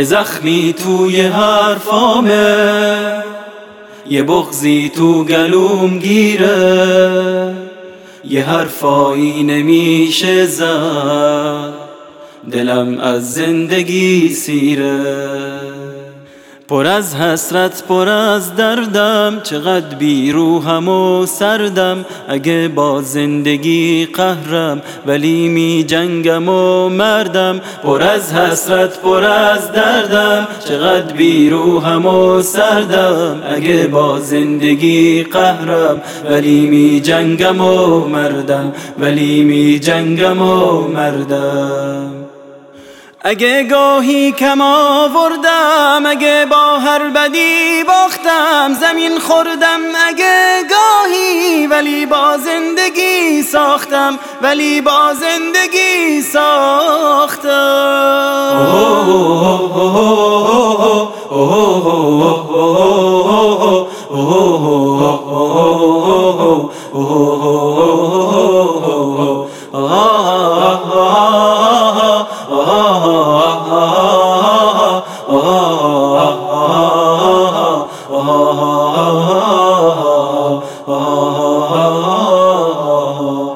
یه زخمی توی حرفامه. یه بغزی تو گلوم گیره. یه حرفایی نمیشه زد. دلم از زندگی سیره. پر از حسرت پر از دردم. چقدر بی روحم و سردم. اگه با زندگی قهرم ولی می جنگم و مردم. پر از حسرت پر از دردم. چقدر بی روحم و سردم. اگه با زندگی قهرم ولی می جنگم و مردم. ولی می جنگم و مردم. اگه گاهی کم آوردم اگه با هر بدی باختم زمین خوردم اگه گاهی ولی با زندگی ساختم ولی با زندگی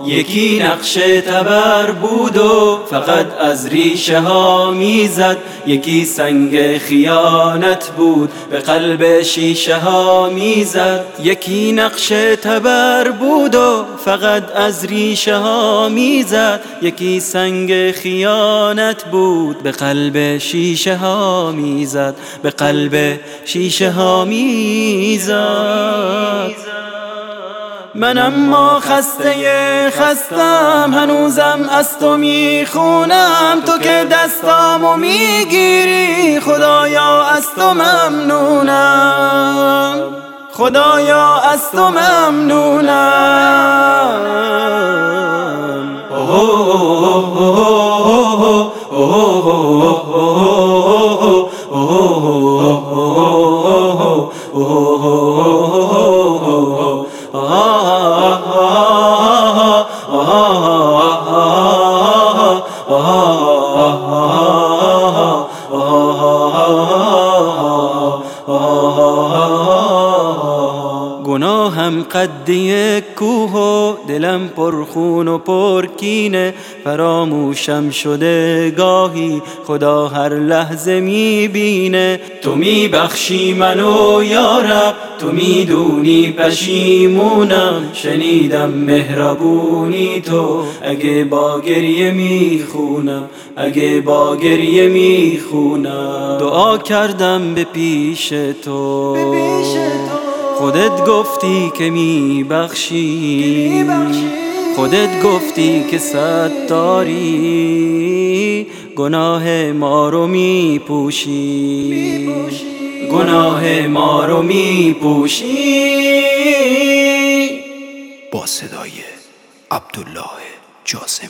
یکی نقش تبر بود و فقط از ریشه ها می‌زد. یکی سنگ خیانت بود به قلب شیشه ها می‌زد. یکی نقش تبر بود و فقط از ریشه ها می‌زد. یکی سنگ خیانت بود به قلب شیشه ها می‌زد. به قلب شیشه ها می‌زد. من اما خسته خستم هنوزم از تو می‌خونم. تو که دستامو می‌گیری خدایا از تو ممنونم. خدایا از تو ممنونم. 아 قد یک کوه و دلم پر خون و پر کینه. فراموشم شده گاهی خدا هر لحظه می‌بینه. تو میبخشی منو یارب تو می‌دونی پشیمونم. شنیدم مهربونی تو اگه با گریه می‌خونم اگه با گریه می‌خونم. دعا کردم به پیش تو. خودت گفتی که میبخشی. خودت گفتی که ستاری گناه ما رو میپوشی. گناه ما رو میپوشی. با صدای عبدالله جاسمی.